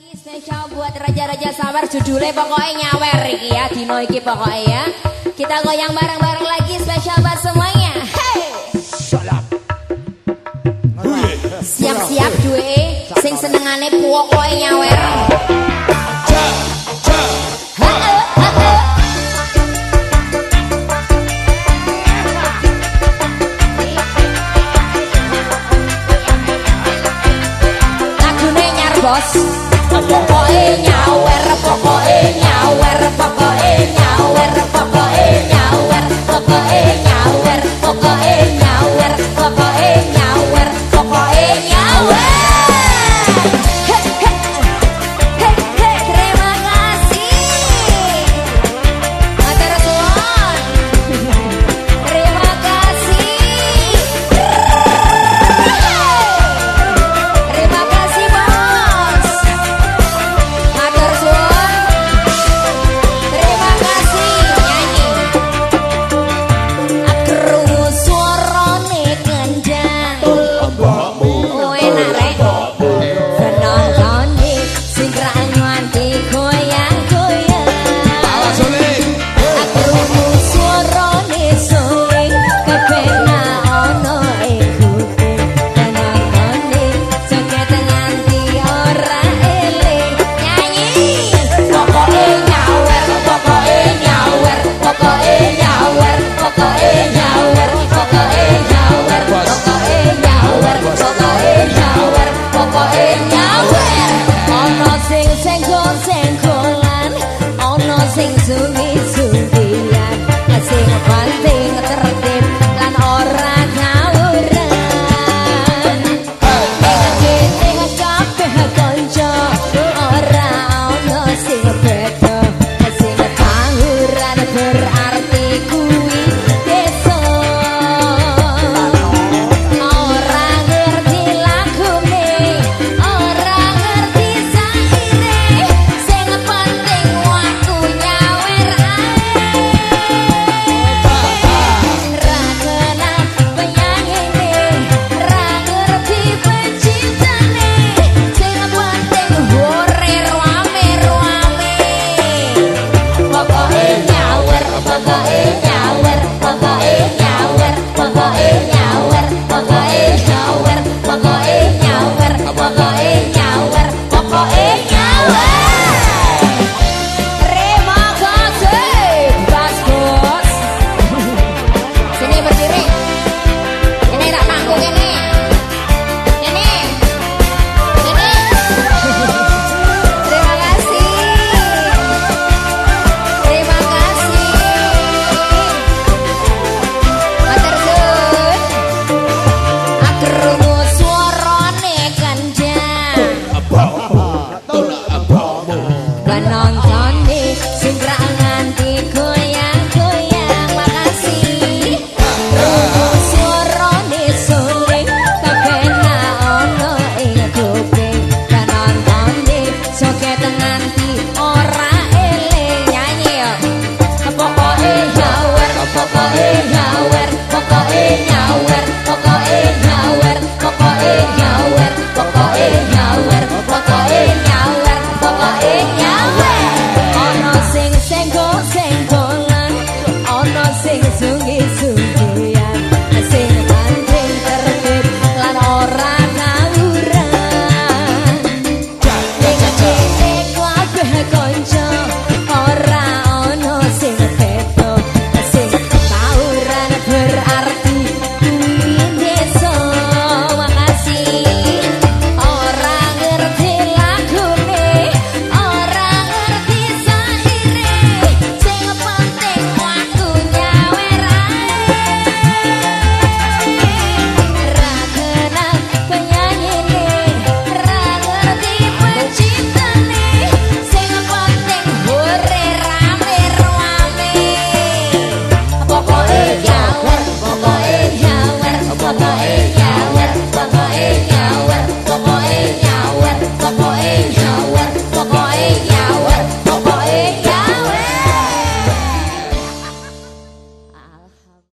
Spesial buat raja-raja sabar judulnya pokoknya nyawer iki ya Dino iki pokoknya ya. Kita goyang bareng-bareng lagi spesial buat semuanya. Hey! Siap-siap duwe Sing senengane pokoknya nyawer. Bos pokoke nyawer pokoke nyawer.